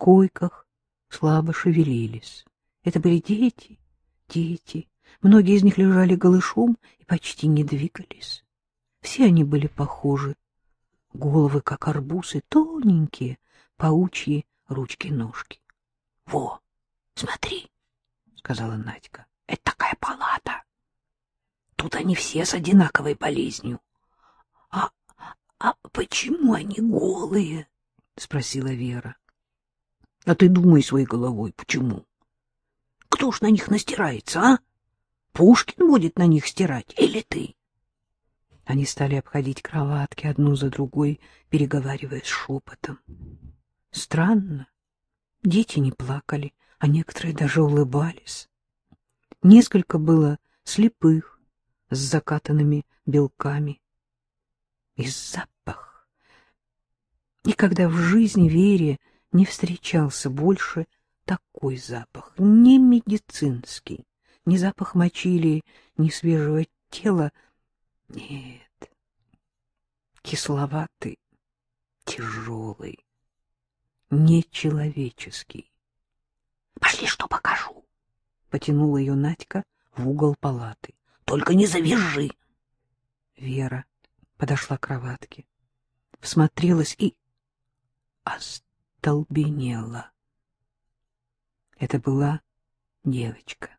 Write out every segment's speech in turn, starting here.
койках слабо шевелились. Это были дети, дети. Многие из них лежали голышом и почти не двигались. Все они были похожи. Головы, как арбузы, тоненькие, паучьи ручки-ножки. — Во, смотри, — сказала Надька, — это такая палата. Тут они все с одинаковой болезнью. — А, а почему они голые? — спросила Вера. — А ты думай своей головой, почему? Кто ж на них настирается, а? Пушкин будет на них стирать или ты? Они стали обходить кроватки одну за другой, переговариваясь шепотом. Странно. Дети не плакали, а некоторые даже улыбались. Несколько было слепых, с закатанными белками. И запах. Никогда в жизни Вере не встречался больше такой запах, не медицинский, не запах мочи или не свежего тела, нет, кисловатый, тяжелый, нечеловеческий. — Пошли, что покажу, — потянула ее Надька в угол палаты. — Только не завяжи. Вера подошла к кроватке, всмотрелась и остолбенела. Это была девочка.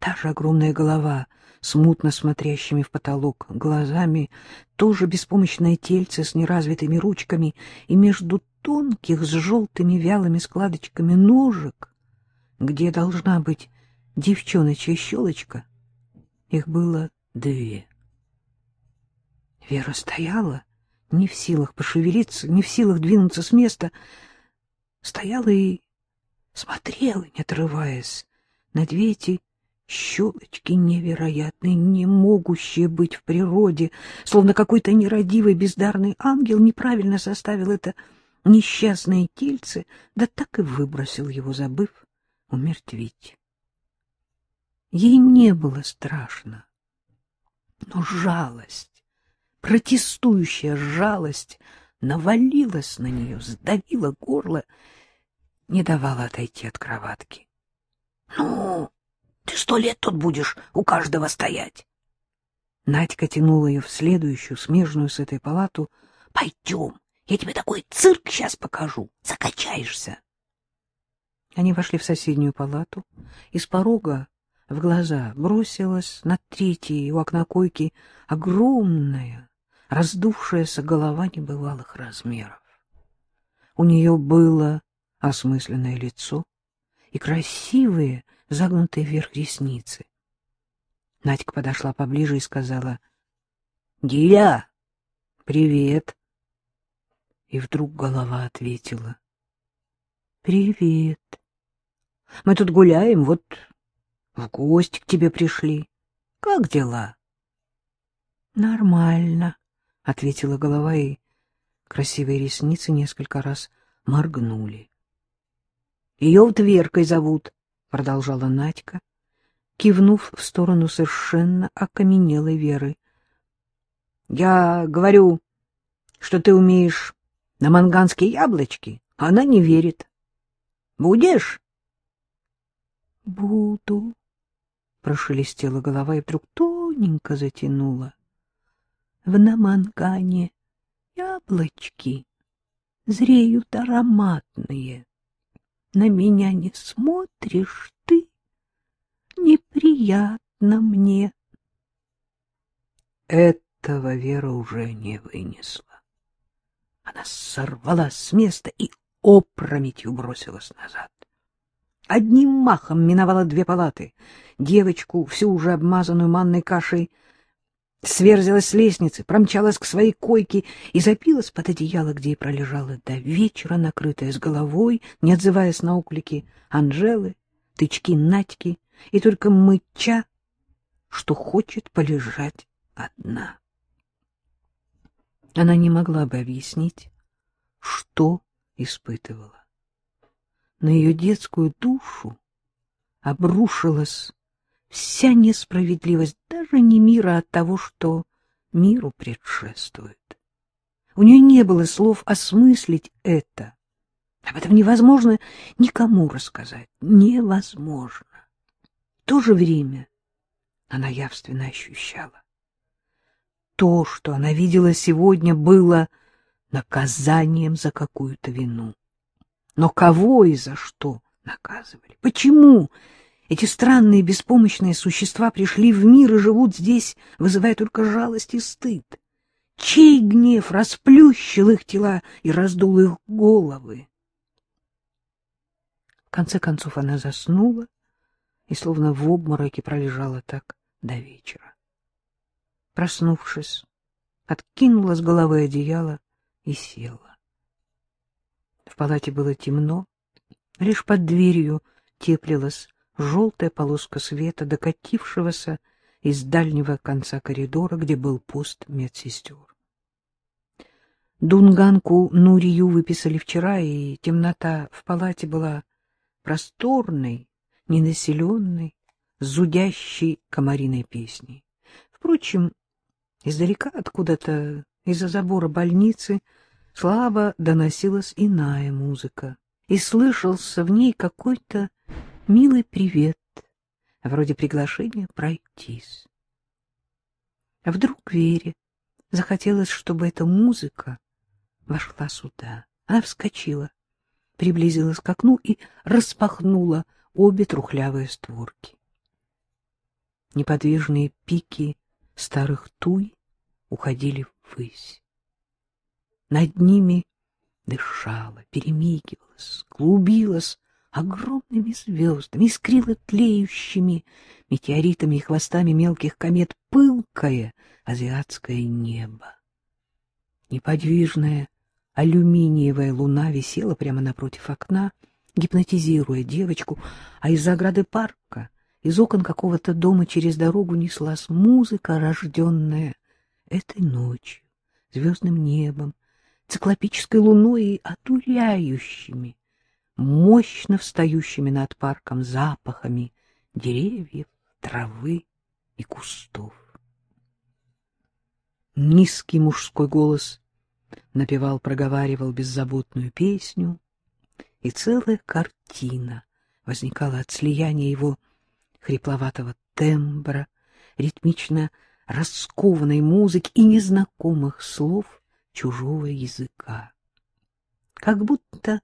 Та же огромная голова, смутно смотрящими в потолок глазами, тоже беспомощное тельце с неразвитыми ручками, и между тонких с желтыми вялыми складочками ножек, где должна быть девчоночья щелочка, их было две. Вера стояла, не в силах пошевелиться, не в силах двинуться с места, стояла и смотрела, не отрываясь, на две эти щелочки невероятные, не могущие быть в природе, словно какой-то нерадивый бездарный ангел неправильно составил это несчастное тельце, да так и выбросил его, забыв умертвить. Ей не было страшно, но жалость, протестующая жалость навалилась на нее, сдавила горло, не давала отойти от кроватки. — Ну, ты сто лет тут будешь у каждого стоять. Надька тянула ее в следующую, смежную с этой палату. — Пойдем, я тебе такой цирк сейчас покажу. Закачаешься. Они вошли в соседнюю палату. Из порога в глаза бросилась на третьей у окна койки огромная, раздувшаяся голова небывалых размеров. У нее было осмысленное лицо и красивые, загнутые вверх ресницы. Надька подошла поближе и сказала, — Диля, привет. И вдруг голова ответила, — Привет. Мы тут гуляем, вот в гости к тебе пришли. Как дела? — Нормально, — ответила голова, и красивые ресницы несколько раз моргнули. — Ее вот Веркой зовут, — продолжала Надька, кивнув в сторону совершенно окаменелой Веры. — Я говорю, что ты умеешь на манганские яблочки, а она не верит. Будешь? — Буду, — прошелестела голова и вдруг тоненько затянула. — В намангане яблочки зреют ароматные на меня не смотришь ты, неприятно мне. Этого Вера уже не вынесла. Она сорвалась с места и опрометью бросилась назад. Одним махом миновала две палаты. Девочку, всю уже обмазанную манной кашей, сверзилась с лестницы, промчалась к своей койке и запилась под одеяло, где и пролежала до вечера, накрытая с головой, не отзываясь на оклики Анжелы, тычки Надьки и только мыча, что хочет полежать одна. Она не могла бы объяснить, что испытывала. На ее детскую душу обрушилась вся несправедливость даже не мира от того, что миру предшествует. У нее не было слов осмыслить это, Об этом невозможно никому рассказать. Невозможно. В то же время она явственно ощущала. То, что она видела сегодня, было наказанием за какую-то вину. Но кого и за что наказывали? Почему эти странные беспомощные существа пришли в мир и живут здесь, вызывая только жалость и стыд? Чей гнев расплющил их тела и раздул их головы? В конце концов она заснула и словно в обмороке пролежала так до вечера. Проснувшись, откинула с головы одеяло и села. В палате было темно, лишь под дверью теплилась желтая полоска света, докатившегося из дальнего конца коридора, где был пост медсестер. Дунганку Нурию выписали вчера, и темнота в палате была просторной, ненаселенной, зудящей комариной песней. Впрочем, издалека откуда-то из-за забора больницы слабо доносилась иная музыка, и слышался в ней какой-то милый привет, вроде приглашения пройтись. А вдруг Вере захотелось, чтобы эта музыка вошла сюда. Она вскочила, приблизилась к окну и распахнула обе трухлявые створки. Неподвижные пики старых туй уходили ввысь. Над ними дышала, перемигивалась, клубилась огромными звездами, искрила тлеющими метеоритами и хвостами мелких комет пылкое азиатское небо. Неподвижная алюминиевая луна висела прямо напротив окна, гипнотизируя девочку, а из ограды парка, из окон какого-то дома через дорогу неслась музыка, рожденная этой ночью, звездным небом, циклопической луной и одуряющими, мощно встающими над парком запахами деревьев, травы и кустов. Низкий мужской голос напевал, проговаривал беззаботную песню, и целая картина возникала от слияния его хрипловатого тембра, ритмично раскованной музыки и незнакомых слов чужого языка. Как будто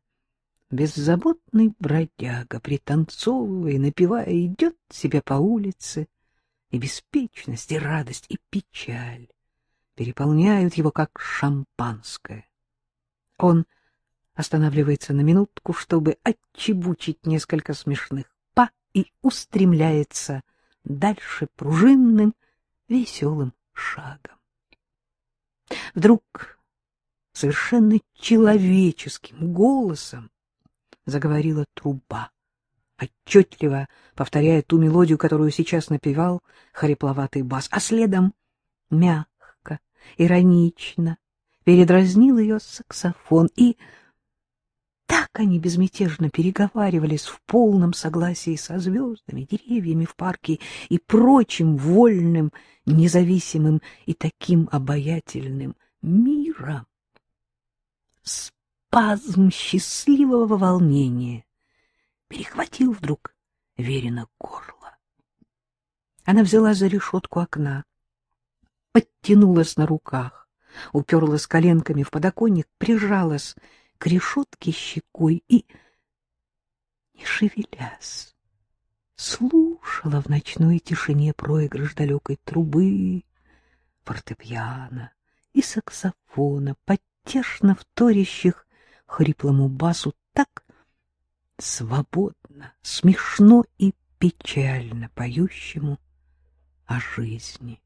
беззаботный бродяга, пританцовывая и напевая, идет себе по улице, и беспечность, и радость, и печаль переполняют его, как шампанское. Он останавливается на минутку, чтобы отчебучить несколько смешных па и устремляется дальше пружинным, веселым шагом. Вдруг совершенно человеческим голосом заговорила труба, отчетливо повторяя ту мелодию, которую сейчас напевал хрипловатый бас, а следом мягко иронично передразнил ее саксофон, и так они безмятежно переговаривались в полном согласии со звездами, деревьями в парке и прочим вольным, независимым и таким обаятельным миром. Спазм счастливого волнения перехватил вдруг Верина горло. Она взяла за решетку окна, подтянулась на руках, уперлась коленками в подоконник, прижалась к решетке щекой и, не шевелясь, слушала в ночной тишине проигрыш далекой трубы, фортепиано и саксофона, потешно вторящих хриплому басу так свободно, смешно и печально поющему о жизни.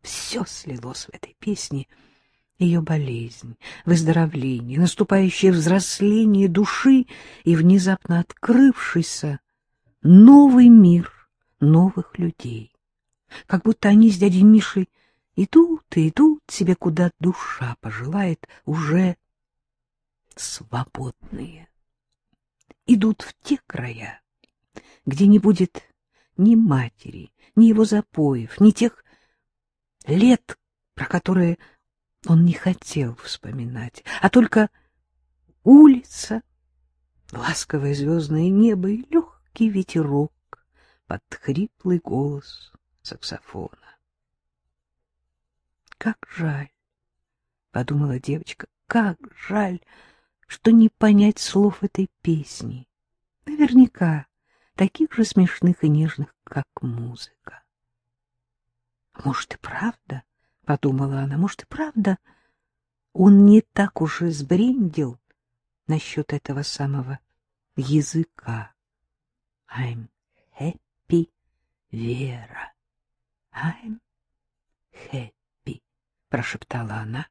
Все слилось в этой песне, ее болезнь, выздоровление, наступающее взросление души и внезапно открывшийся новый мир новых людей. Как будто они с дядей Мишей идут и идут себе, куда душа пожелает, уже свободные. Идут в те края, где не будет ни матери, ни его запоев, ни тех лет, про которые он не хотел вспоминать, а только улица, ласковое звездное небо и легкий ветерок под хриплый голос саксофона. Как жаль, — подумала девочка, — как жаль, что не понять слов этой песни. Наверняка таких же смешных и нежных, как музыка. Может, и правда, — подумала она, — может, и правда, он не так уж и сбрендил насчет этого самого языка. I'm happy, Вера. I'm happy, — прошептала она